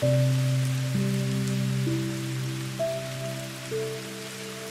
Thank you.